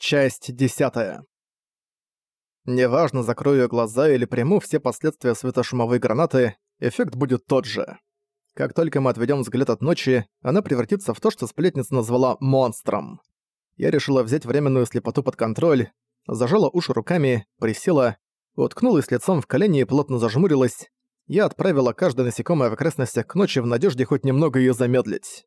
Часть десятая. Неважно, закрою глаза или приму все последствия светошумовой гранаты, эффект будет тот же. Как только мы отведем взгляд от ночи, она превратится в то, что сплетница назвала «монстром». Я решила взять временную слепоту под контроль, зажала уши руками, присела, уткнулась лицом в колени и плотно зажмурилась. Я отправила каждое насекомое в окрестностях к ночи в надежде хоть немного ее замедлить.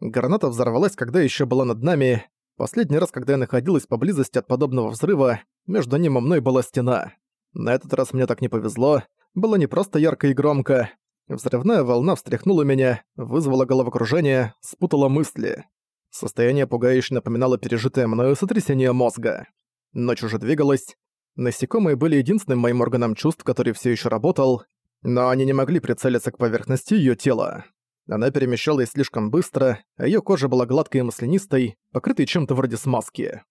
Граната взорвалась, когда еще была над нами, Последний раз, когда я находилась поблизости от подобного взрыва, между ним и мной была стена. На этот раз мне так не повезло. Было не просто ярко и громко. Взрывная волна встряхнула меня, вызвала головокружение, спутала мысли. Состояние пугающе напоминало пережитое мною сотрясение мозга. Ночь уже двигалась. Насекомые были единственным моим органом чувств, который все еще работал, но они не могли прицелиться к поверхности ее тела. Она перемещалась слишком быстро, а её кожа была гладкой и маслянистой, покрытой чем-то вроде смазки.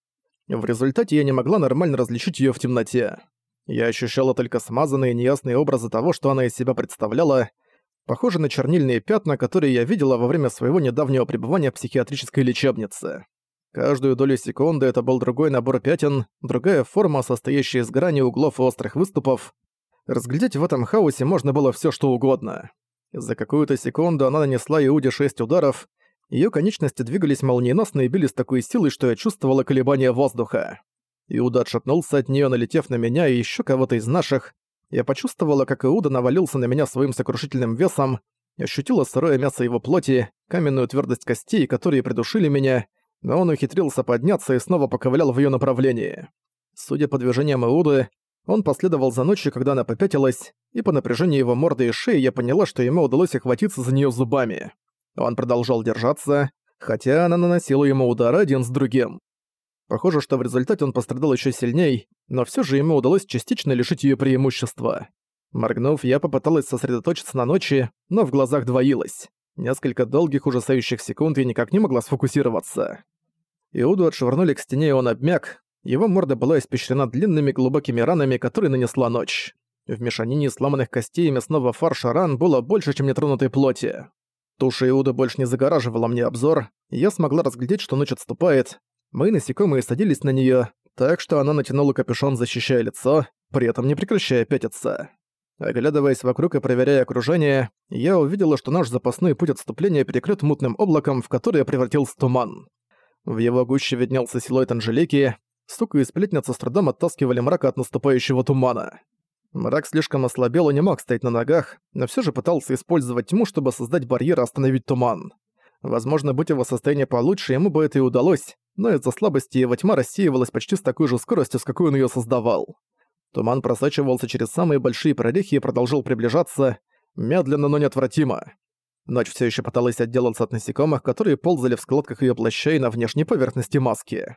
В результате я не могла нормально различить её в темноте. Я ощущала только смазанные неясные образы того, что она из себя представляла, похожие на чернильные пятна, которые я видела во время своего недавнего пребывания в психиатрической лечебнице. Каждую долю секунды это был другой набор пятен, другая форма, состоящая из грани углов и острых выступов. Разглядеть в этом хаосе можно было всё что угодно. За какую-то секунду она нанесла Иуде шесть ударов, ее конечности двигались молниеносно и били с такой силой, что я чувствовала колебания воздуха. Иуда отшатнулся от нее, налетев на меня и еще кого-то из наших. Я почувствовала, как Иуда навалился на меня своим сокрушительным весом, ощутила сырое мясо его плоти, каменную твердость костей, которые придушили меня, но он ухитрился подняться и снова поковылял в ее направлении. Судя по движениям Иуды, он последовал за ночью, когда она попятилась, и по напряжению его морды и шеи я поняла, что ему удалось охватиться за нее зубами. Он продолжал держаться, хотя она наносила ему удары один с другим. Похоже, что в результате он пострадал еще сильней, но все же ему удалось частично лишить ее преимущества. Моргнув, я попыталась сосредоточиться на ночи, но в глазах двоилась. Несколько долгих ужасающих секунд я никак не могла сфокусироваться. Иуду отшвырнули к стене, и он обмяк, его морда была испещрена длинными глубокими ранами, которые нанесла ночь. В мешанине сломанных костей и мясного фарша ран было больше, чем нетронутой плоти. Туша Иуда больше не загораживала мне обзор, и я смогла разглядеть, что ночь отступает. Мои насекомые садились на неё, так что она натянула капюшон, защищая лицо, при этом не прекращая пятиться. Оглядываясь вокруг и проверяя окружение, я увидела, что наш запасной путь отступления перекрыт мутным облаком, в которое превратился туман. В его гуще виднелся силуэт Анжелики, Сука и сплетница с трудом оттаскивали мрака от наступающего тумана. Мрак слишком ослабел и не мог стоять на ногах, но все же пытался использовать тьму, чтобы создать барьер и остановить туман. Возможно, будь его состояние получше, ему бы это и удалось, но из-за слабости его тьма рассеивалась почти с такой же скоростью, с какой он ее создавал. Туман просачивался через самые большие прорехи и продолжил приближаться, медленно, но неотвратимо. Ночь все еще пыталась отделаться от насекомых, которые ползали в складках ее плаща и на внешней поверхности маски.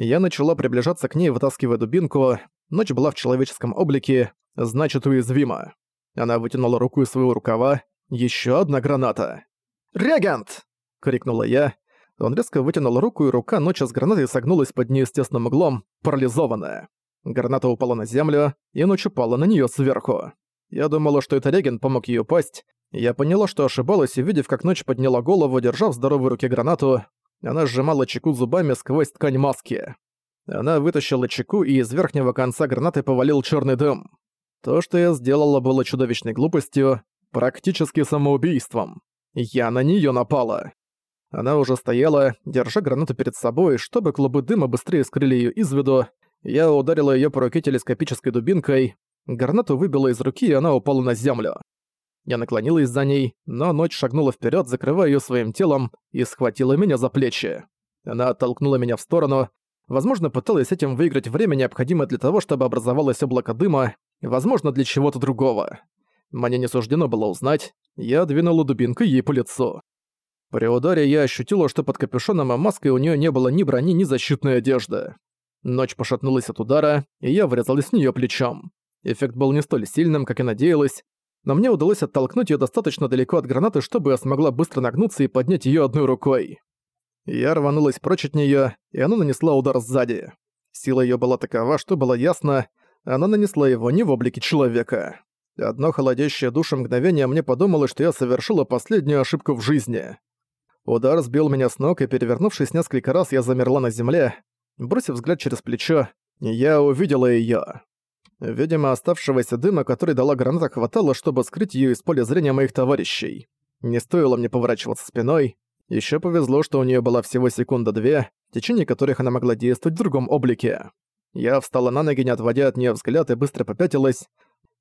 Я начала приближаться к ней, вытаскивая дубинку. Ночь была в человеческом облике, значит уязвима. Она вытянула руку из своего рукава. Еще одна граната. «Регент!» — крикнула я. Он резко вытянул руку, и рука ночи с гранатой согнулась под неестественным углом, парализованная. Граната упала на землю, и ночь упала на нее сверху. Я думала, что это Реген помог ей упасть. Я поняла, что ошибалась, увидев, как ночь подняла голову, держа в здоровой руке гранату. Она сжимала чеку зубами сквозь ткань маски. Она вытащила чеку, и из верхнего конца гранаты повалил черный дым. То, что я сделала, было чудовищной глупостью, практически самоубийством. Я на нее напала. Она уже стояла, держа гранату перед собой, чтобы клубы дыма быстрее скрыли ее из виду. Я ударила ее по руке телескопической дубинкой. Гранату выбила из руки, и она упала на землю. Я наклонилась за ней, но ночь шагнула вперед, закрывая ее своим телом, и схватила меня за плечи. Она оттолкнула меня в сторону, возможно, пыталась этим выиграть время, необходимое для того, чтобы образовалось облако дыма, возможно, для чего-то другого. Мне не суждено было узнать, я двинула дубинкой ей по лицу. При ударе я ощутила, что под капюшоном и маской у нее не было ни брони, ни защитной одежды. Ночь пошатнулась от удара, и я врезалась в нее плечом. Эффект был не столь сильным, как и надеялась, но мне удалось оттолкнуть ее достаточно далеко от гранаты, чтобы я смогла быстро нагнуться и поднять ее одной рукой. Я рванулась прочь от нее, и она нанесла удар сзади. Сила ее была такова, что было ясно, она нанесла его не в облике человека. Одно холодящее душу мгновение мне подумалось, что я совершила последнюю ошибку в жизни. Удар сбил меня с ног, и перевернувшись несколько раз, я замерла на земле. Бросив взгляд через плечо, я увидела её. Видимо, оставшегося дыма, который дала граната, хватало, чтобы скрыть её из поля зрения моих товарищей. Не стоило мне поворачиваться спиной. Ещё повезло, что у неё была всего секунда-две, в течение которых она могла действовать в другом облике. Я встала на ноги, не отводя от неё взгляд, и быстро попятилась.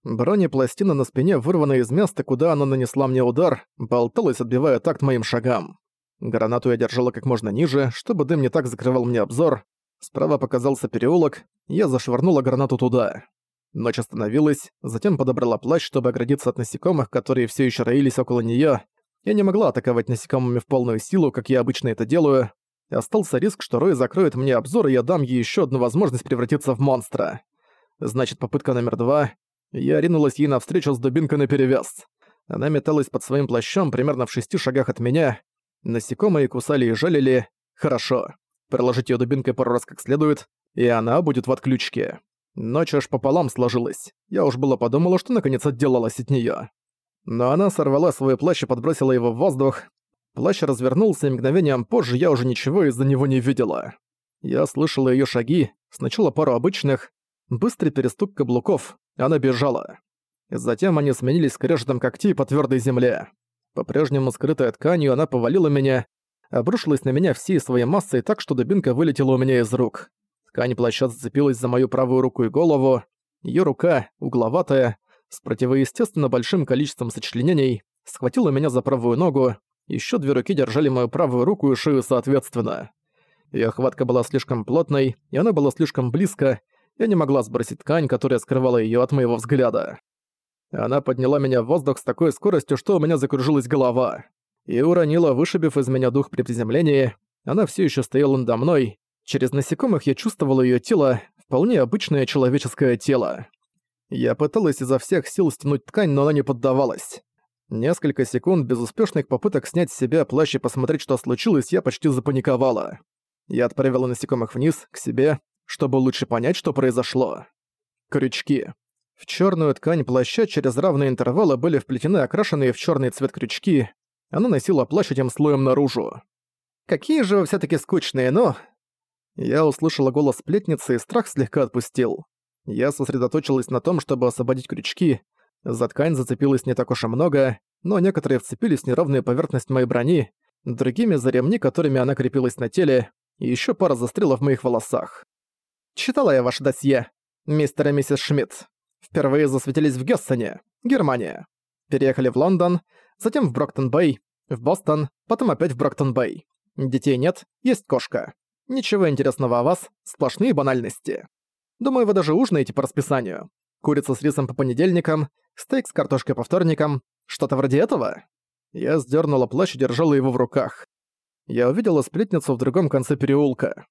Бронепластина на спине, вырванная из места, куда она нанесла мне удар, болталась, отбивая такт моим шагам. Гранату я держала как можно ниже, чтобы дым не так закрывал мне обзор. Справа показался переулок, я зашвырнула гранату туда. Ночь остановилась, затем подобрала плащ, чтобы оградиться от насекомых, которые все еще роились около нее. Я не могла атаковать насекомыми в полную силу, как я обычно это делаю. Остался риск, что Рой закроет мне обзор, и я дам ей еще одну возможность превратиться в монстра. Значит, попытка номер два. Я ринулась ей навстречу с дубинкой наперевес. Она металась под своим плащом примерно в шести шагах от меня. Насекомые кусали и жалили. Хорошо. Проложить ее дубинкой пару раз как следует, и она будет в отключке. Ночь аж пополам сложилась. Я уж было подумала, что наконец отделалась от неё. Но она сорвала свой плащ и подбросила его в воздух. Плащ развернулся, и мгновением позже я уже ничего из-за него не видела. Я слышала её шаги, сначала пару обычных, быстрый перестук каблуков, она бежала. Затем они сменились скрежетом когтей по твёрдой земле. По-прежнему скрытая тканью, она повалила меня, обрушилась на меня всей своей массой так, что дубинка вылетела у меня из рук. Ткань плаща зацепилась за мою правую руку и голову. Её рука, угловатая, с противоестественно большим количеством сочленений, схватила меня за правую ногу, ещё две руки держали мою правую руку и шею соответственно. Её хватка была слишком плотной, и она была слишком близко, я не могла сбросить ткань, которая скрывала её от моего взгляда. Она подняла меня в воздух с такой скоростью, что у меня закружилась голова. И уронила, вышибив из меня дух при приземлении. Она всё ещё стояла надо мной, Через насекомых я чувствовал ее тело, вполне обычное человеческое тело. Я пыталась изо всех сил стянуть ткань, но она не поддавалась. Несколько секунд безуспешных попыток снять с себя плащ и посмотреть, что случилось, я почти запаниковала. Я отправила насекомых вниз, к себе, чтобы лучше понять, что произошло. Крючки. В черную ткань плаща через равные интервалы были вплетены окрашенные в черный цвет крючки. Она носила плащ этим слоем наружу. «Какие же вы все таки скучные, но я услышала голос сплетницы и страх слегка отпустил. Я сосредоточилась на том, чтобы освободить крючки. За ткань зацепилось не так уж и много, но некоторые вцепились в неровную поверхность моей брони, другими за ремни, которыми она крепилась на теле, и ещё пара застряла в моих волосах. «Читала я ваше досье, мистер и миссис Шмидт. Впервые засветились в Гессене, Германия. Переехали в Лондон, затем в Броктон-Бэй, в Бостон, потом опять в Броктон-Бэй. Детей нет, есть кошка. Ничего интересного о вас, сплошные банальности. Думаю, вы даже ужинаете по расписанию. Курица с рисом по понедельникам, стейк с картошкой по вторникам. Что-то вроде этого? Я сдернула плащ и держала его в руках. Я увидела сплетницу в другом конце переулка.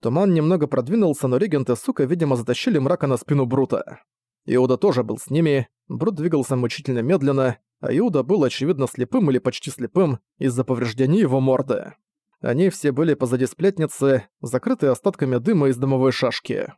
Туман немного продвинулся, но регент и сука, видимо, затащили мрака на спину Брута. Иуда тоже был с ними, Брут двигался мучительно медленно, а Иуда был, очевидно, слепым или почти слепым из-за повреждений его морды. Они все были позади сплетницы, закрытые остатками дыма из дымовой шашки.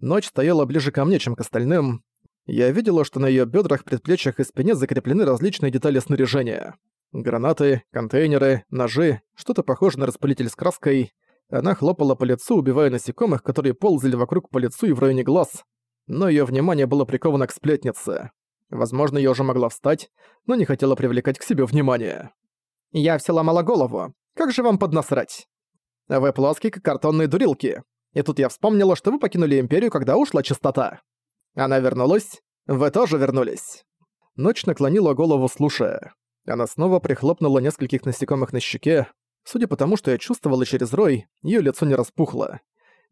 Ночь стояла ближе ко мне, чем к остальным. Я видела, что на её бёдрах, предплечьях и спине закреплены различные детали снаряжения. Гранаты, контейнеры, ножи, что-то похожее на распылитель с краской. Она хлопала по лицу, убивая насекомых, которые ползали вокруг по лицу и в районе глаз. Но её внимание было приковано к сплетнице. Возможно, я уже могла встать, но не хотела привлекать к себе внимание. Я все ломала голову. Как же вам поднасрать? Вы плоские, как картонные дурилки. И тут я вспомнила, что вы покинули Империю, когда ушла чистота. Она вернулась. Вы тоже вернулись. Ночь наклонила голову, слушая. Она снова прихлопнула нескольких насекомых на щеке. Судя по тому, что я чувствовала через рой, её лицо не распухло.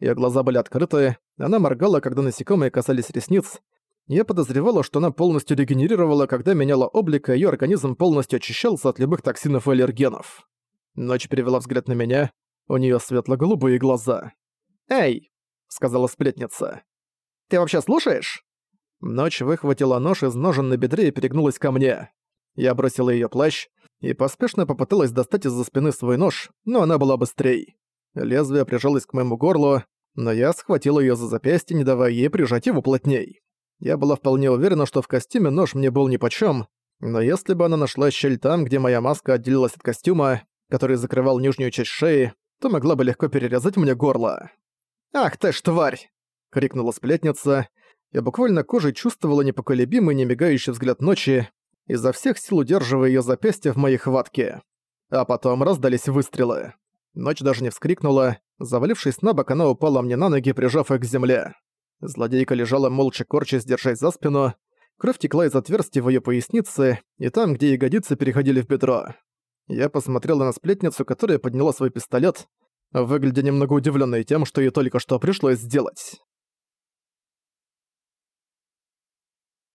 Её глаза были открыты, она моргала, когда насекомые касались ресниц. Я подозревала, что она полностью регенерировала, когда меняла облик, и её организм полностью очищался от любых токсинов и аллергенов. Ночь перевела взгляд на меня, у неё светло-голубые глаза. «Эй!» — сказала сплетница. «Ты вообще слушаешь?» Ночь выхватила нож из ножен на бедре и перегнулась ко мне. Я бросила её плащ и поспешно попыталась достать из-за спины свой нож, но она была быстрей. Лезвие прижалось к моему горлу, но я схватила её за запястье, не давая ей прижать его плотней. Я была вполне уверена, что в костюме нож мне был нипочём, но если бы она нашла щель там, где моя маска отделилась от костюма, который закрывал нижнюю часть шеи, то могла бы легко перерезать мне горло. «Ах ты ж тварь!» — крикнула сплетница. Я буквально кожей чувствовала непоколебимый, немигающий взгляд ночи, изо всех сил удерживая её запястье в моей хватке. А потом раздались выстрелы. Ночь даже не вскрикнула. Завалившись на бок, она упала мне на ноги, прижав их к земле. Злодейка лежала молча корчась, держась за спину. Кровь текла из отверстий в её пояснице, и там, где ягодицы переходили в бедро. Я посмотрела на сплетницу, которая подняла свой пистолет, выглядя немного удивлённой тем, что ей только что пришлось сделать.